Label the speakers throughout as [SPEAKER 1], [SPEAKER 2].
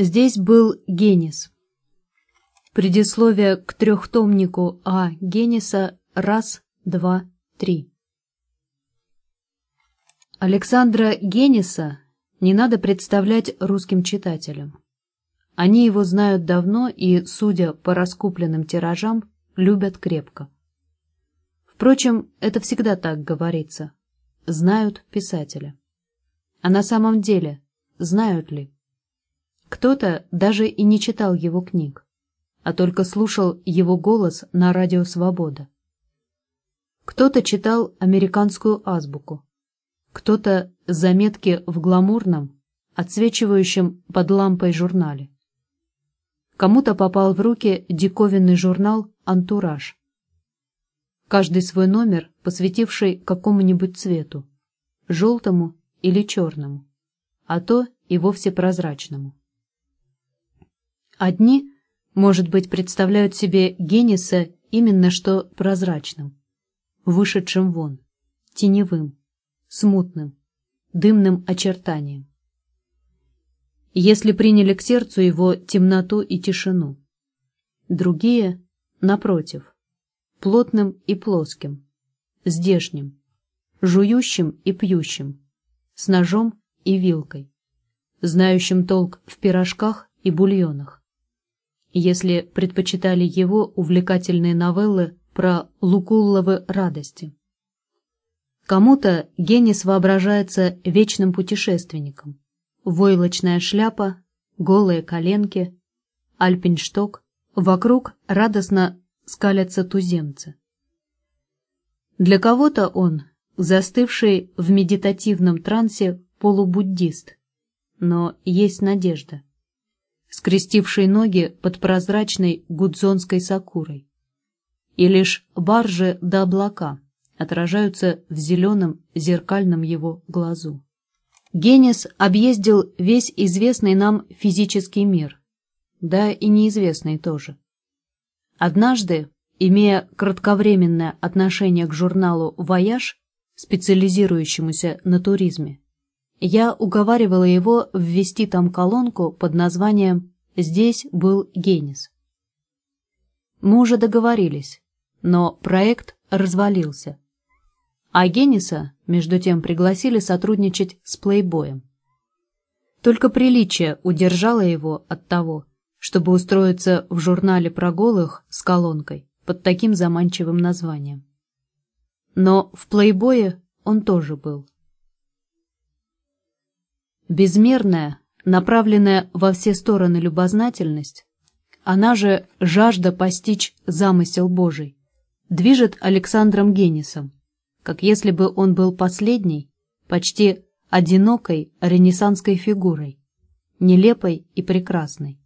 [SPEAKER 1] Здесь был Генис. Предисловие к трехтомнику А. Гениса «Раз, два, три». Александра Гениса не надо представлять русским читателям. Они его знают давно и, судя по раскупленным тиражам, любят крепко. Впрочем, это всегда так говорится. Знают писателя. А на самом деле, знают ли? Кто-то даже и не читал его книг, а только слушал его голос на радио «Свобода». Кто-то читал американскую азбуку, кто-то заметки в гламурном, отсвечивающем под лампой журнале. Кому-то попал в руки диковинный журнал «Антураж». Каждый свой номер, посвятивший какому-нибудь цвету, желтому или черному, а то и вовсе прозрачному. Одни, может быть, представляют себе Генниса именно что прозрачным, вышедшим вон, теневым, смутным, дымным очертанием если приняли к сердцу его темноту и тишину. Другие, напротив, плотным и плоским, здешним, жующим и пьющим, с ножом и вилкой, знающим толк в пирожках и бульонах. Если предпочитали его увлекательные новеллы про Лукулловы радости. Кому-то Генис воображается вечным путешественником, войлочная шляпа, голые коленки, альпиншток, вокруг радостно скалятся туземцы. Для кого-то он, застывший в медитативном трансе полубуддист, но есть надежда, скрестивший ноги под прозрачной гудзонской сакурой. И лишь баржи до облака отражаются в зеленом зеркальном его глазу. Генис объездил весь известный нам физический мир, да и неизвестный тоже. Однажды, имея кратковременное отношение к журналу «Вояж», специализирующемуся на туризме, я уговаривала его ввести там колонку под названием «Здесь был Генис». Мы уже договорились, но проект развалился а Генниса, между тем, пригласили сотрудничать с плейбоем. Только приличие удержало его от того, чтобы устроиться в журнале про голых с колонкой под таким заманчивым названием. Но в плейбое он тоже был. Безмерная, направленная во все стороны любознательность, она же жажда постичь замысел Божий, движет Александром Генисом, как если бы он был последней, почти одинокой ренессанской фигурой, нелепой и прекрасной.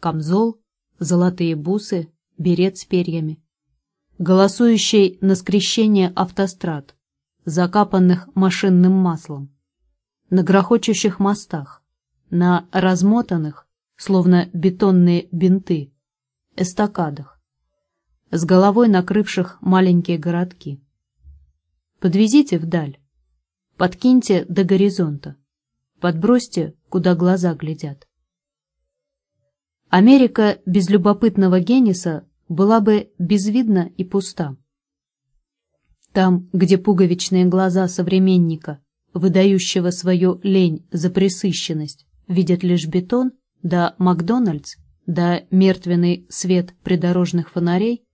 [SPEAKER 1] Камзол, золотые бусы, берет с перьями. Голосующий на скрещение автострад, закапанных машинным маслом, на грохочущих мостах, на размотанных, словно бетонные бинты, эстакадах, с головой накрывших маленькие городки. Подвезите вдаль. Подкиньте до горизонта. Подбросьте, куда глаза глядят. Америка без любопытного Генниса была бы безвидна и пуста. Там, где пуговичные глаза современника, выдающего свою лень за пресыщенность, видят лишь бетон, да Макдональдс, да мертвенный свет придорожных фонарей,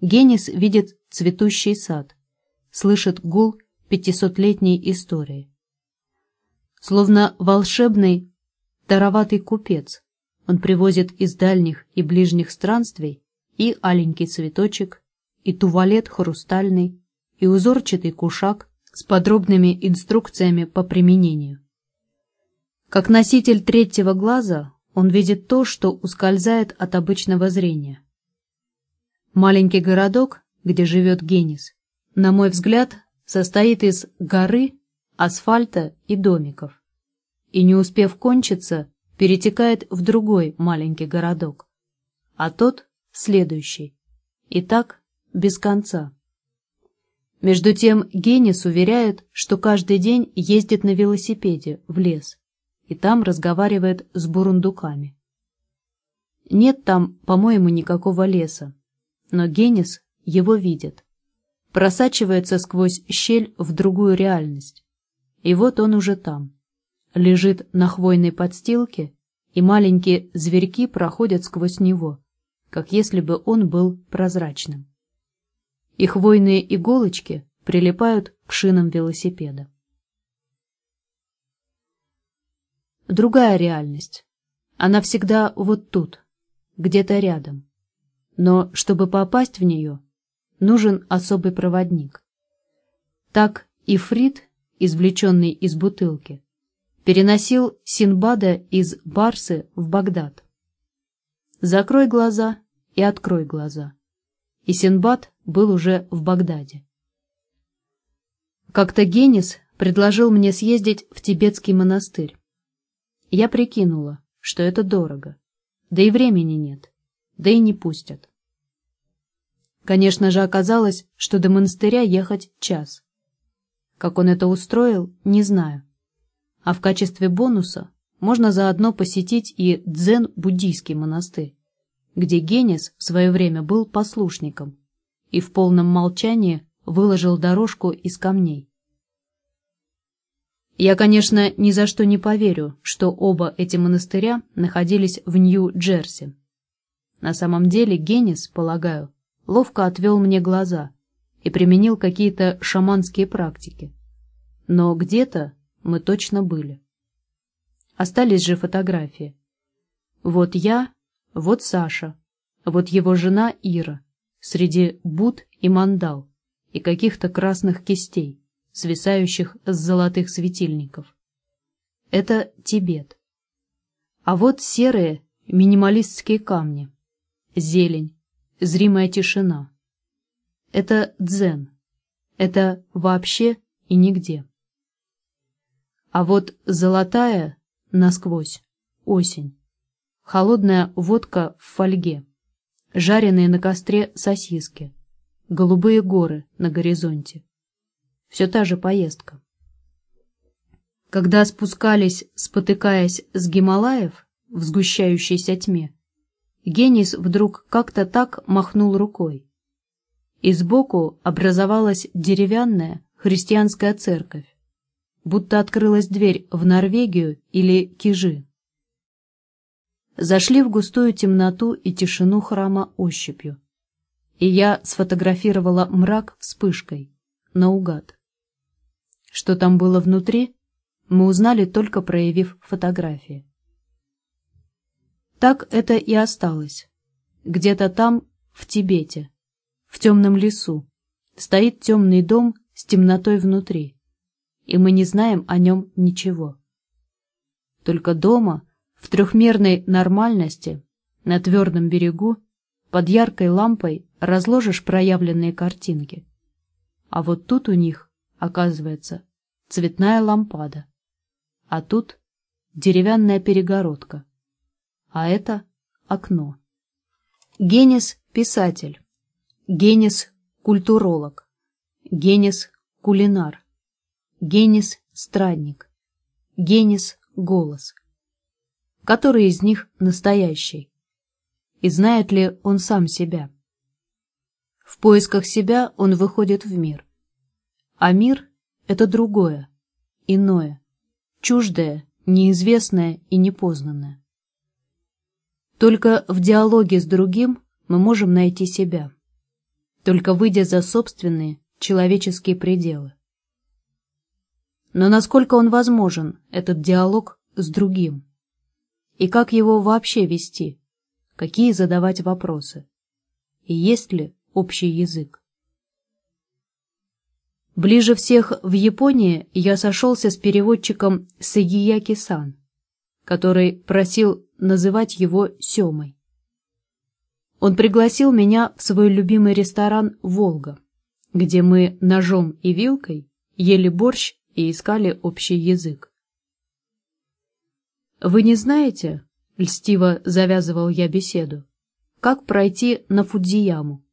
[SPEAKER 1] Геннис видит цветущий сад, слышит гул пятисотлетней истории. Словно волшебный, тароватый купец, он привозит из дальних и ближних странствий и аленький цветочек, и туалет хрустальный, и узорчатый кушак с подробными инструкциями по применению. Как носитель третьего глаза он видит то, что ускользает от обычного зрения. Маленький городок, где живет Генис, на мой взгляд, состоит из горы, асфальта и домиков. И не успев кончиться, перетекает в другой маленький городок, а тот — следующий. И так без конца. Между тем Генис уверяет, что каждый день ездит на велосипеде в лес и там разговаривает с бурундуками. Нет там, по-моему, никакого леса, но Генис его видит, просачивается сквозь щель в другую реальность. И вот он уже там, лежит на хвойной подстилке, и маленькие зверьки проходят сквозь него, как если бы он был прозрачным. И хвойные иголочки прилипают к шинам велосипеда. Другая реальность. Она всегда вот тут, где-то рядом. Но чтобы попасть в нее, нужен особый проводник. Так Ифрит, извлеченный из бутылки, переносил Синбада из Барсы в Багдад. Закрой глаза и открой глаза. И Синбад был уже в Багдаде. Как-то Генис предложил мне съездить в тибетский монастырь. Я прикинула, что это дорого. Да и времени нет. Да и не пустят. Конечно же, оказалось, что до монастыря ехать час. Как он это устроил, не знаю. А в качестве бонуса можно заодно посетить и дзен-буддийский монастырь, где Генис в свое время был послушником и в полном молчании выложил дорожку из камней. Я, конечно, ни за что не поверю, что оба эти монастыря находились в Нью-Джерси. На самом деле Геннис, полагаю, ловко отвел мне глаза и применил какие-то шаманские практики. Но где-то мы точно были. Остались же фотографии. Вот я, вот Саша, вот его жена Ира, среди буд и мандал и каких-то красных кистей свисающих с золотых светильников. Это Тибет. А вот серые минималистские камни, зелень, зримая тишина. Это дзен. Это вообще и нигде. А вот золотая насквозь осень. Холодная водка в фольге. Жареные на костре сосиски. Голубые горы на горизонте. Все та же поездка. Когда спускались, спотыкаясь с Гималаев в сгущающейся тьме, Генис вдруг как-то так махнул рукой. И сбоку образовалась деревянная христианская церковь, будто открылась дверь в Норвегию или Кижи. Зашли в густую темноту и тишину храма ощупью, и я сфотографировала мрак вспышкой, наугад. Что там было внутри, мы узнали только проявив фотографии. Так это и осталось. Где-то там, в Тибете, в темном лесу, стоит темный дом с темнотой внутри, и мы не знаем о нем ничего. Только дома, в трехмерной нормальности, на твердом берегу, под яркой лампой разложишь проявленные картинки. А вот тут у них, оказывается, цветная лампада. А тут деревянная перегородка. А это окно. Генис – писатель. Генис – культуролог. Генис – кулинар. Генис – странник. Генис – голос. Который из них настоящий? И знает ли он сам себя? В поисках себя он выходит в мир. А мир это другое, иное, чуждое, неизвестное и непознанное. Только в диалоге с другим мы можем найти себя, только выйдя за собственные человеческие пределы. Но насколько он возможен, этот диалог с другим? И как его вообще вести? Какие задавать вопросы? И есть ли общий язык? Ближе всех в Японии я сошелся с переводчиком Сагияки-сан, который просил называть его Семой. Он пригласил меня в свой любимый ресторан «Волга», где мы ножом и вилкой ели борщ и искали общий язык. «Вы не знаете, — льстиво завязывал я беседу, — как пройти на Фудзияму?»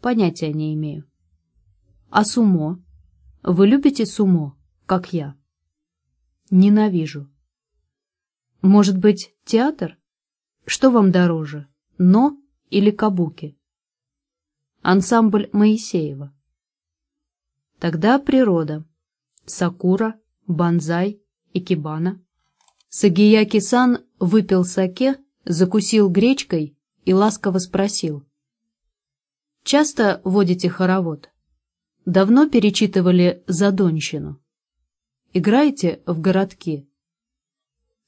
[SPEAKER 1] «Понятия не имею». А сумо? Вы любите сумо, как я? Ненавижу. Может быть, театр? Что вам дороже, но или кабуки? Ансамбль Моисеева. Тогда природа. Сакура, банзай, икебана. Сагияки-сан выпил саке, закусил гречкой и ласково спросил. «Часто водите хоровод? Давно перечитывали «Задонщину»? Играете в городки?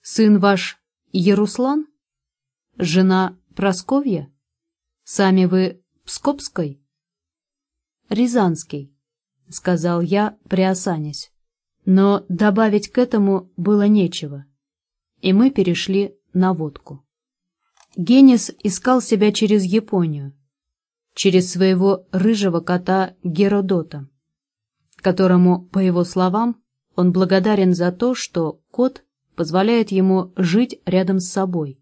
[SPEAKER 1] Сын ваш Яруслан? Жена Просковья? Сами вы Пскопской? Рязанский, сказал я, приосанясь. Но добавить к этому было нечего, и мы перешли на водку. Генис искал себя через Японию, через своего рыжего кота Геродота, которому, по его словам, он благодарен за то, что кот позволяет ему жить рядом с собой.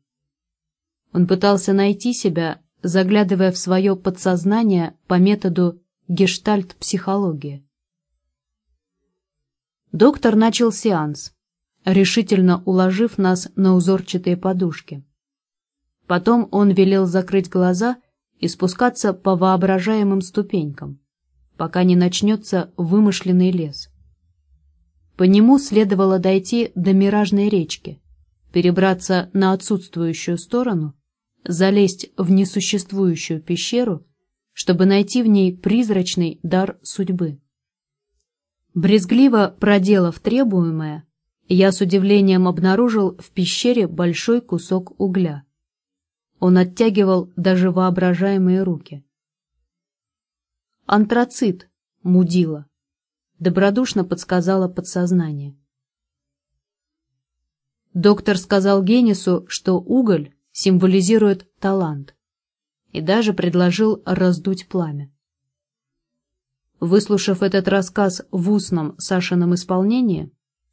[SPEAKER 1] Он пытался найти себя, заглядывая в свое подсознание по методу гештальт-психологии. Доктор начал сеанс, решительно уложив нас на узорчатые подушки. Потом он велел закрыть глаза и спускаться по воображаемым ступенькам, пока не начнется вымышленный лес. По нему следовало дойти до Миражной речки, перебраться на отсутствующую сторону, залезть в несуществующую пещеру, чтобы найти в ней призрачный дар судьбы. Брезгливо проделав требуемое, я с удивлением обнаружил в пещере большой кусок угля. Он оттягивал даже воображаемые руки. «Антрацит, мудила», добродушно подсказало подсознание. Доктор сказал Генису, что уголь символизирует талант, и даже предложил раздуть пламя. Выслушав этот рассказ в устном Сашином исполнении,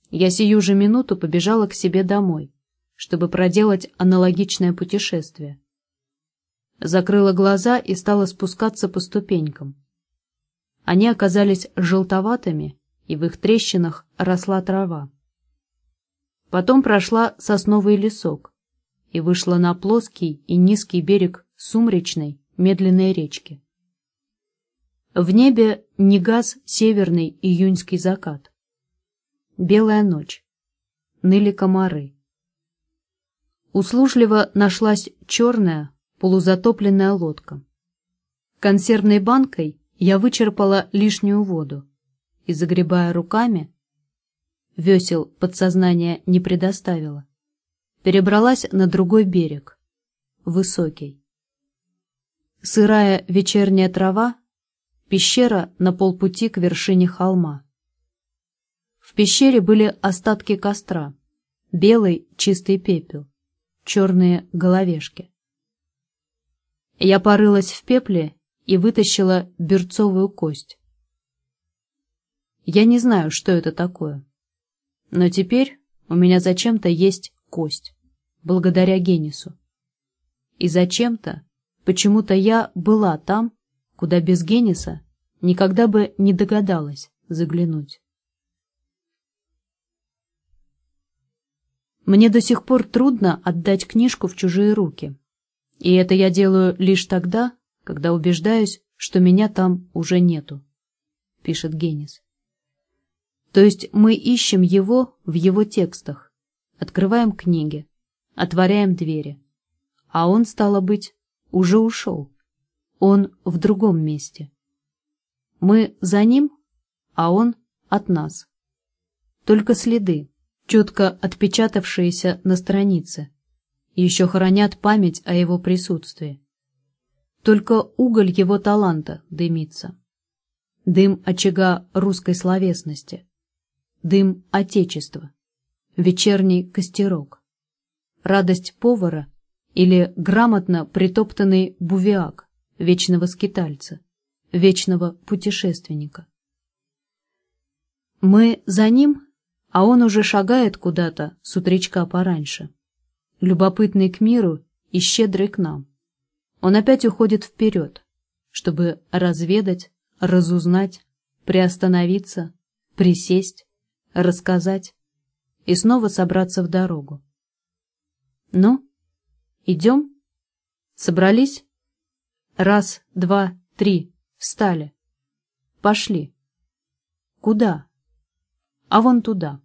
[SPEAKER 1] я сию же минуту побежала к себе домой, чтобы проделать аналогичное путешествие. Закрыла глаза и стала спускаться по ступенькам. Они оказались желтоватыми, и в их трещинах росла трава. Потом прошла сосновый лесок и вышла на плоский и низкий берег сумречной, медленной речки. В небе не газ северный июньский закат. Белая ночь. Ныли комары. Услужливо нашлась черная, полузатопленная лодка. Консервной банкой я вычерпала лишнюю воду и, загребая руками, весел подсознание не предоставило, перебралась на другой берег, высокий. Сырая вечерняя трава, пещера на полпути к вершине холма. В пещере были остатки костра, белый чистый пепел, черные головешки. Я порылась в пепле и вытащила берцовую кость. Я не знаю, что это такое. Но теперь у меня зачем-то есть кость, благодаря Генису. И зачем-то, почему-то я была там, куда без Гениса никогда бы не догадалась заглянуть. Мне до сих пор трудно отдать книжку в чужие руки. И это я делаю лишь тогда, когда убеждаюсь, что меня там уже нету, пишет Генис. То есть мы ищем его в его текстах, открываем книги, отворяем двери, а он, стало быть, уже ушел. Он в другом месте. Мы за ним, а он от нас. Только следы, четко отпечатавшиеся на странице, еще хранят память о его присутствии. Только уголь его таланта дымится. Дым очага русской словесности. Дым Отечества. Вечерний костерок. Радость повара или грамотно притоптанный бувиак вечного скитальца, вечного путешественника. Мы за ним, а он уже шагает куда-то с утречка пораньше, любопытный к миру и щедрый к нам. Он опять уходит вперед, чтобы разведать, разузнать, приостановиться, присесть, рассказать и снова собраться в дорогу. Ну, идем? Собрались? Раз, два, три, встали. Пошли. Куда? А вон туда.